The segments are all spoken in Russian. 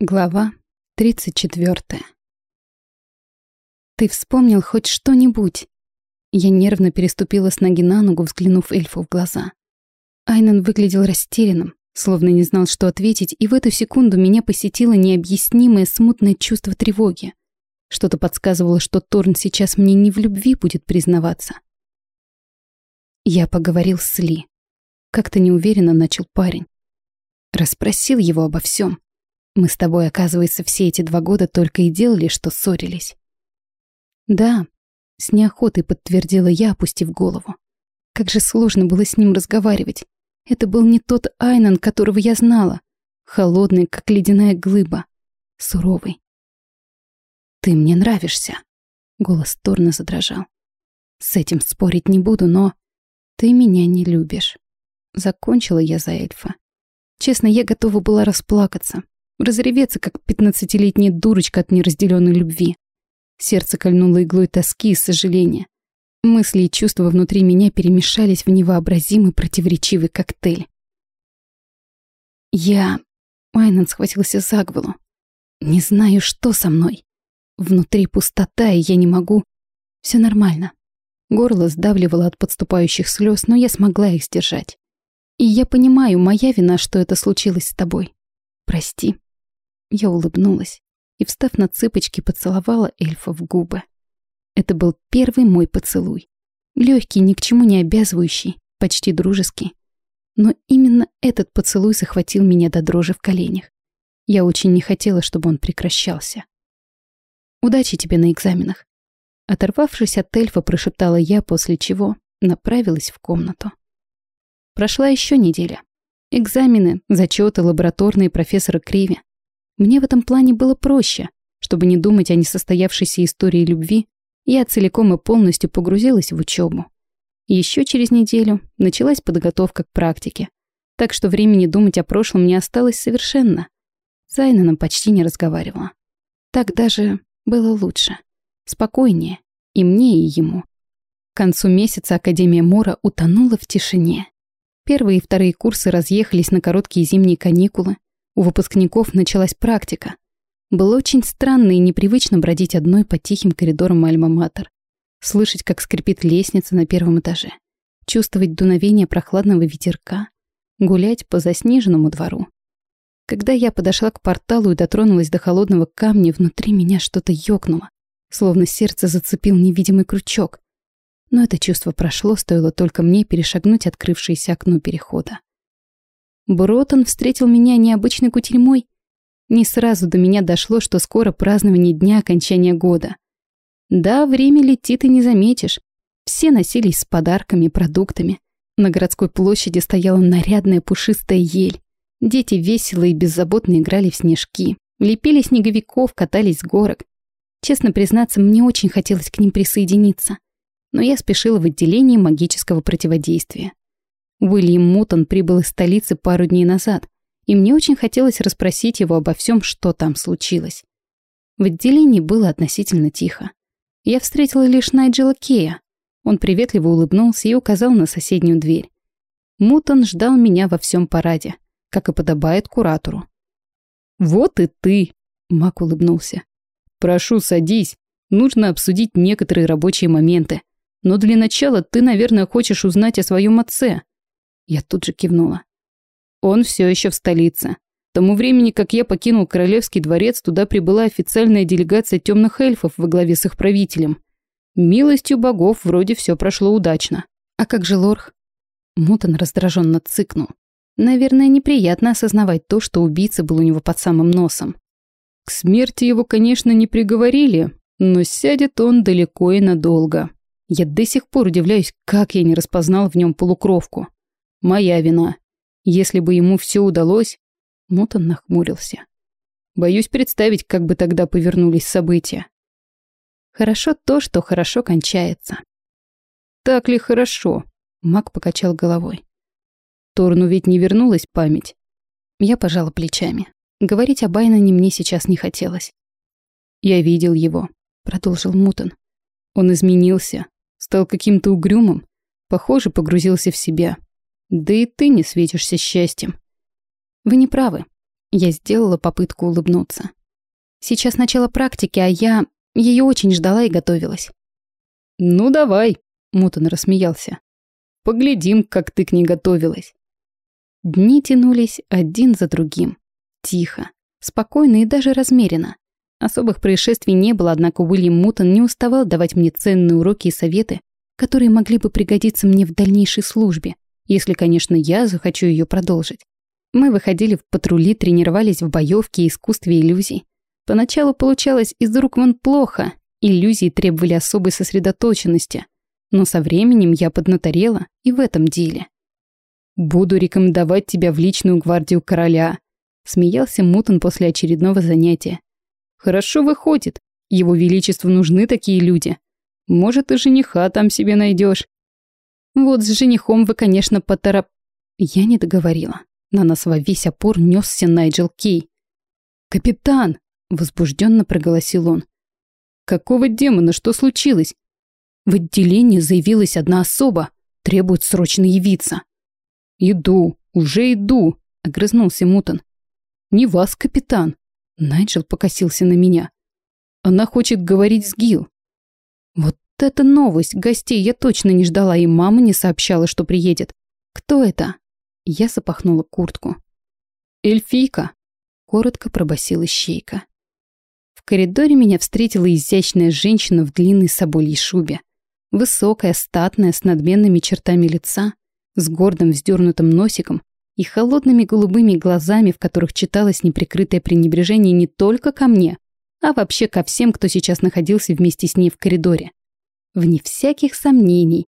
Глава 34. «Ты вспомнил хоть что-нибудь?» Я нервно переступила с ноги на ногу, взглянув эльфу в глаза. Айнан выглядел растерянным, словно не знал, что ответить, и в эту секунду меня посетило необъяснимое смутное чувство тревоги. Что-то подсказывало, что Торн сейчас мне не в любви будет признаваться. Я поговорил с Ли. Как-то неуверенно начал парень. Расспросил его обо всем. Мы с тобой, оказывается, все эти два года только и делали, что ссорились. Да, с неохотой подтвердила я, опустив голову. Как же сложно было с ним разговаривать. Это был не тот Айнан, которого я знала. Холодный, как ледяная глыба. Суровый. «Ты мне нравишься», — голос Торна задрожал. «С этим спорить не буду, но ты меня не любишь». Закончила я за эльфа. Честно, я готова была расплакаться разреветься, как пятнадцатилетняя дурочка от неразделенной любви. Сердце кольнуло иглой тоски и сожаления. Мысли и чувства внутри меня перемешались в невообразимый противоречивый коктейль. Я... Майнан схватился за голову. Не знаю, что со мной. Внутри пустота, и я не могу... Все нормально. Горло сдавливало от подступающих слез, но я смогла их сдержать. И я понимаю, моя вина, что это случилось с тобой. Прости. Я улыбнулась и, встав на цыпочки, поцеловала эльфа в губы. Это был первый мой поцелуй. Легкий, ни к чему не обязывающий, почти дружеский. Но именно этот поцелуй захватил меня до дрожи в коленях. Я очень не хотела, чтобы он прекращался. «Удачи тебе на экзаменах!» Оторвавшись от эльфа, прошептала я, после чего направилась в комнату. Прошла еще неделя. Экзамены, зачеты, лабораторные профессора Криви. Мне в этом плане было проще. Чтобы не думать о несостоявшейся истории любви, я целиком и полностью погрузилась в учебу. Еще через неделю началась подготовка к практике, так что времени думать о прошлом не осталось совершенно. С Айнаном почти не разговаривала. Так даже было лучше, спокойнее и мне, и ему. К концу месяца Академия Мора утонула в тишине. Первые и вторые курсы разъехались на короткие зимние каникулы, у выпускников началась практика. Было очень странно и непривычно бродить одной по тихим коридорам Альма-Матер. Слышать, как скрипит лестница на первом этаже. Чувствовать дуновение прохладного ветерка. Гулять по заснеженному двору. Когда я подошла к порталу и дотронулась до холодного камня, внутри меня что-то ёкнуло, словно сердце зацепил невидимый крючок. Но это чувство прошло, стоило только мне перешагнуть открывшееся окно перехода. Бротон встретил меня необычной кутерьмой. Не сразу до меня дошло, что скоро празднование дня окончания года. Да, время летит и не заметишь. Все носились с подарками, продуктами. На городской площади стояла нарядная пушистая ель. Дети весело и беззаботно играли в снежки, лепили снеговиков, катались с горок. Честно признаться, мне очень хотелось к ним присоединиться. Но я спешила в отделении магического противодействия. Уильям Мутон прибыл из столицы пару дней назад, и мне очень хотелось расспросить его обо всем, что там случилось. В отделении было относительно тихо. Я встретила лишь Найджела Кея. Он приветливо улыбнулся и указал на соседнюю дверь. Мутон ждал меня во всем параде, как и подобает куратору. «Вот и ты!» — Мак улыбнулся. «Прошу, садись. Нужно обсудить некоторые рабочие моменты. Но для начала ты, наверное, хочешь узнать о своем отце». Я тут же кивнула. Он все еще в столице. К тому времени, как я покинул Королевский дворец, туда прибыла официальная делегация темных эльфов во главе с их правителем. Милостью богов вроде все прошло удачно. А как же Лорх? Мутон раздраженно цыкнул. Наверное, неприятно осознавать то, что убийца был у него под самым носом. К смерти его, конечно, не приговорили, но сядет он далеко и надолго. Я до сих пор удивляюсь, как я не распознал в нем полукровку. Моя вина. Если бы ему все удалось... Мотон нахмурился. Боюсь представить, как бы тогда повернулись события. Хорошо то, что хорошо кончается. Так ли хорошо? Мак покачал головой. Торну ведь не вернулась память. Я пожала плечами. Говорить о Байнане мне сейчас не хотелось. «Я видел его», — продолжил Мутон. «Он изменился, стал каким-то угрюмым, похоже, погрузился в себя. Да и ты не светишься счастьем. Вы не правы. Я сделала попытку улыбнуться. Сейчас начало практики, а я ее очень ждала и готовилась. «Ну давай», — Мутон рассмеялся. «Поглядим, как ты к ней готовилась». Дни тянулись один за другим. Тихо, спокойно и даже размеренно. Особых происшествий не было, однако Уильям Мутон не уставал давать мне ценные уроки и советы, которые могли бы пригодиться мне в дальнейшей службе, если, конечно, я захочу ее продолжить. Мы выходили в патрули, тренировались в боевке и искусстве иллюзий. Поначалу получалось из рук вон плохо, иллюзии требовали особой сосредоточенности, но со временем я поднаторела и в этом деле. «Буду рекомендовать тебя в личную гвардию короля», смеялся Мутон после очередного занятия. «Хорошо выходит. Его величеству нужны такие люди. Может, и жениха там себе найдешь. Вот с женихом вы, конечно, потороп... Я не договорила. На нас во весь опор несся Найджел Кей. «Капитан!» — возбужденно проголосил он. «Какого демона? Что случилось?» В отделении заявилась одна особа. Требует срочно явиться. «Иду, уже иду», — огрызнулся Мутон. «Не вас, капитан». Найджел покосился на меня. «Она хочет говорить с Гил. Вот это новость! Гостей я точно не ждала, и мама не сообщала, что приедет. Кто это? Я запахнула куртку. «Эльфийка!» — коротко пробасила щейка. В коридоре меня встретила изящная женщина в длинной собольей шубе. Высокая, статная, с надменными чертами лица, с гордым вздернутым носиком и холодными голубыми глазами, в которых читалось неприкрытое пренебрежение не только ко мне, а вообще ко всем, кто сейчас находился вместе с ней в коридоре. Вне всяких сомнений,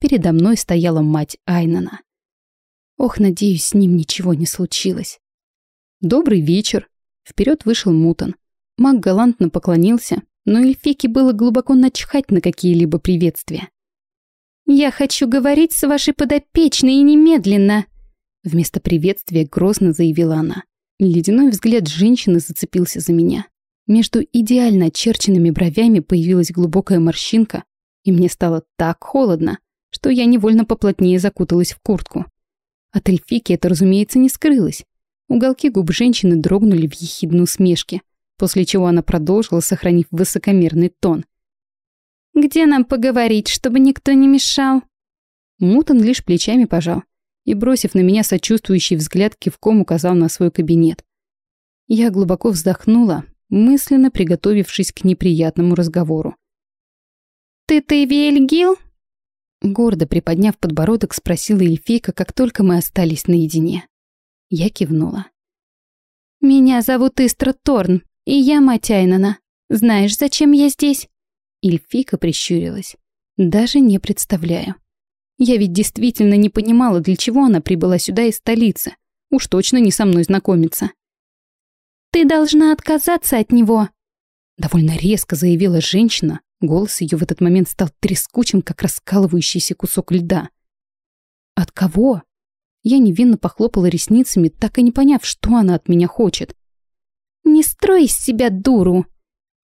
передо мной стояла мать Айнана. Ох, надеюсь, с ним ничего не случилось. «Добрый вечер!» Вперед вышел Мутон. Маг галантно поклонился, но Эльфике было глубоко начхать на какие-либо приветствия. «Я хочу говорить с вашей подопечной и немедленно!» Вместо приветствия грозно заявила она. Ледяной взгляд женщины зацепился за меня. Между идеально очерченными бровями появилась глубокая морщинка, и мне стало так холодно, что я невольно поплотнее закуталась в куртку. От эльфики это, разумеется, не скрылось. Уголки губ женщины дрогнули в ехидной усмешке, после чего она продолжила, сохранив высокомерный тон. «Где нам поговорить, чтобы никто не мешал?» Мутон лишь плечами пожал и, бросив на меня сочувствующий взгляд, кивком указал на свой кабинет. Я глубоко вздохнула, мысленно приготовившись к неприятному разговору. «Ты ты Вельгил?» Гордо приподняв подбородок, спросила эльфийка, как только мы остались наедине. Я кивнула. «Меня зовут Истра Торн, и я мать Айнана. Знаешь, зачем я здесь?» Эльфийка прищурилась. «Даже не представляю. Я ведь действительно не понимала, для чего она прибыла сюда из столицы. Уж точно не со мной знакомиться. «Ты должна отказаться от него!» Довольно резко заявила женщина. Голос ее в этот момент стал трескучим, как раскалывающийся кусок льда. «От кого?» Я невинно похлопала ресницами, так и не поняв, что она от меня хочет. «Не строй из себя дуру!»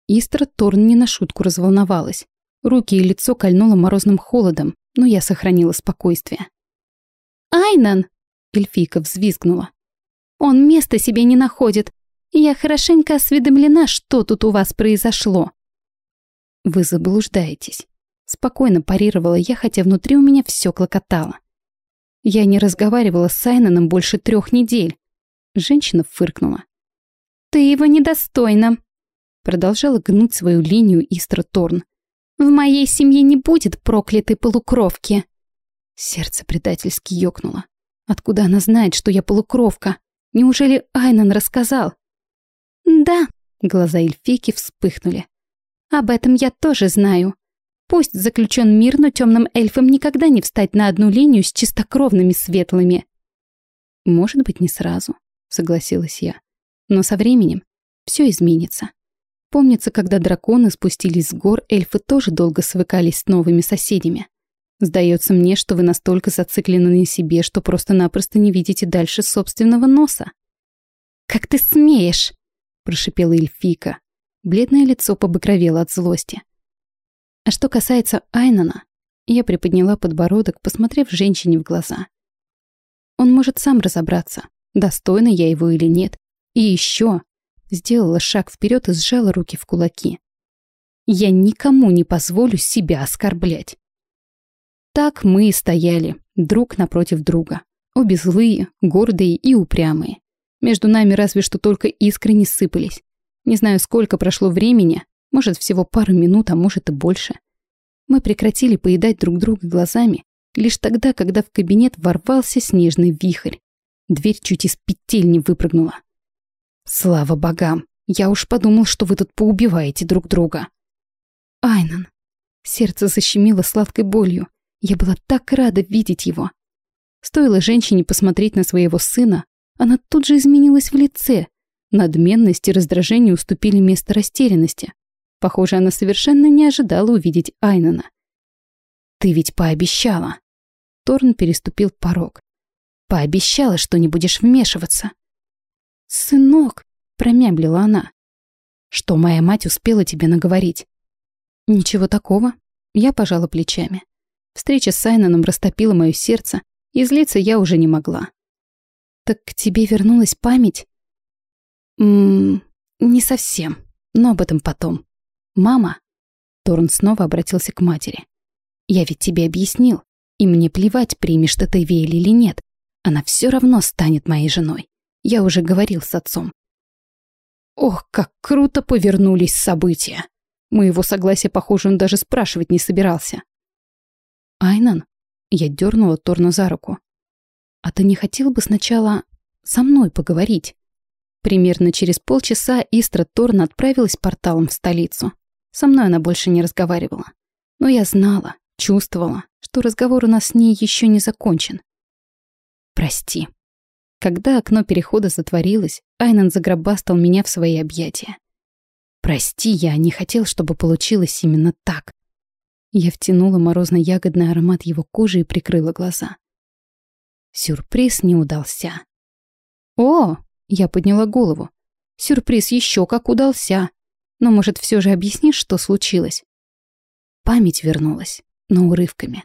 Истра Торн не на шутку разволновалась. Руки и лицо кольнуло морозным холодом, но я сохранила спокойствие. «Айнан!» — эльфийка взвизгнула. «Он места себе не находит. Я хорошенько осведомлена, что тут у вас произошло». «Вы заблуждаетесь», — спокойно парировала я, хотя внутри у меня все клокотало. «Я не разговаривала с Сайноном больше трех недель». Женщина фыркнула. «Ты его недостойна», — продолжала гнуть свою линию Истра Торн. «В моей семье не будет проклятой полукровки». Сердце предательски ёкнуло. Откуда она знает, что я полукровка? Неужели Айнан рассказал? «Да», — глаза эльфийки вспыхнули. «Об этом я тоже знаю. Пусть заключен мир, но темным эльфам никогда не встать на одну линию с чистокровными светлыми». «Может быть, не сразу», — согласилась я. «Но со временем все изменится». Помнится, когда драконы спустились с гор, эльфы тоже долго свыкались с новыми соседями. Сдается мне, что вы настолько зациклены на себе, что просто-напросто не видите дальше собственного носа. «Как ты смеешь!» прошипела эльфийка. Бледное лицо побагровело от злости. А что касается Айнана, я приподняла подбородок, посмотрев женщине в глаза. Он может сам разобраться, достойна я его или нет, И еще сделала шаг вперед и сжала руки в кулаки. Я никому не позволю себя оскорблять. Так мы и стояли, друг напротив друга. Обе злые, гордые и упрямые. Между нами разве что только искры не сыпались. Не знаю, сколько прошло времени, может, всего пару минут, а может и больше. Мы прекратили поедать друг друга глазами лишь тогда, когда в кабинет ворвался снежный вихрь. Дверь чуть из петель не выпрыгнула. Слава богам, я уж подумал, что вы тут поубиваете друг друга. Айнан. Сердце защемило сладкой болью. Я была так рада видеть его. Стоило женщине посмотреть на своего сына, она тут же изменилась в лице. Надменность и раздражение уступили место растерянности. Похоже, она совершенно не ожидала увидеть Айнана. «Ты ведь пообещала!» Торн переступил порог. «Пообещала, что не будешь вмешиваться!» «Сынок!» — промямлила она. «Что моя мать успела тебе наговорить?» «Ничего такого». Я пожала плечами. Встреча с Айноном растопила мое сердце, и злиться я уже не могла. «Так к тебе вернулась память?» «Ммм, не совсем, но об этом потом. Мама...» Торн снова обратился к матери. «Я ведь тебе объяснил, и мне плевать, примешь ты Тейвейль или нет. Она все равно станет моей женой. Я уже говорил с отцом. Ох, как круто повернулись события. Моего согласия, похоже, он даже спрашивать не собирался. Айнан, я дернула Торна за руку. А ты не хотел бы сначала со мной поговорить? Примерно через полчаса Истра Торн отправилась порталом в столицу. Со мной она больше не разговаривала. Но я знала, чувствовала, что разговор у нас с ней еще не закончен. Прости. Когда окно перехода затворилось, Айнан загробастал меня в свои объятия. «Прости, я не хотел, чтобы получилось именно так». Я втянула морозно-ягодный аромат его кожи и прикрыла глаза. Сюрприз не удался. «О!» — я подняла голову. «Сюрприз еще как удался. Но, может, все же объяснишь, что случилось?» Память вернулась, но урывками.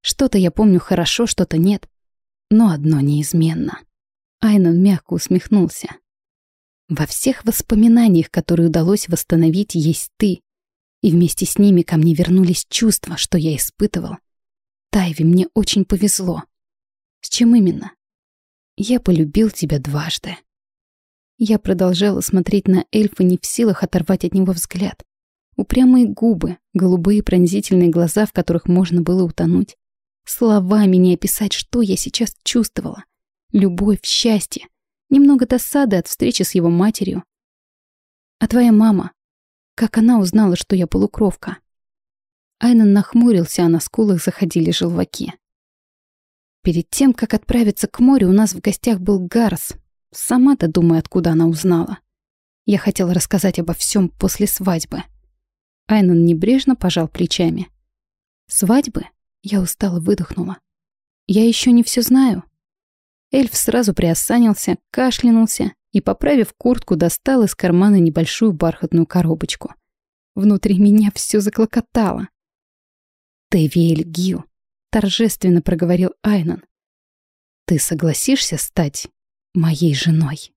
Что-то я помню хорошо, что-то нет. Но одно неизменно. Айнон мягко усмехнулся. Во всех воспоминаниях, которые удалось восстановить, есть ты. И вместе с ними ко мне вернулись чувства, что я испытывал. Тайви, мне очень повезло. С чем именно? Я полюбил тебя дважды. Я продолжала смотреть на эльфа, не в силах оторвать от него взгляд. Упрямые губы, голубые пронзительные глаза, в которых можно было утонуть. Словами не описать, что я сейчас чувствовала любовь, счастье, немного досады от встречи с его матерью. А твоя мама? Как она узнала, что я полукровка? Айнан нахмурился, а на скулах заходили желваки. Перед тем, как отправиться к морю, у нас в гостях был Гарс. Сама-то думаю, откуда она узнала. Я хотела рассказать обо всем после свадьбы. Айнан небрежно пожал плечами. Свадьбы? Я устало выдохнула. Я еще не все знаю. Эльф сразу приосанился, кашлянулся и, поправив куртку, достал из кармана небольшую бархатную коробочку. Внутри меня все заклокотало. «Тевиэль Гил», — торжественно проговорил Айнан. «Ты согласишься стать моей женой?»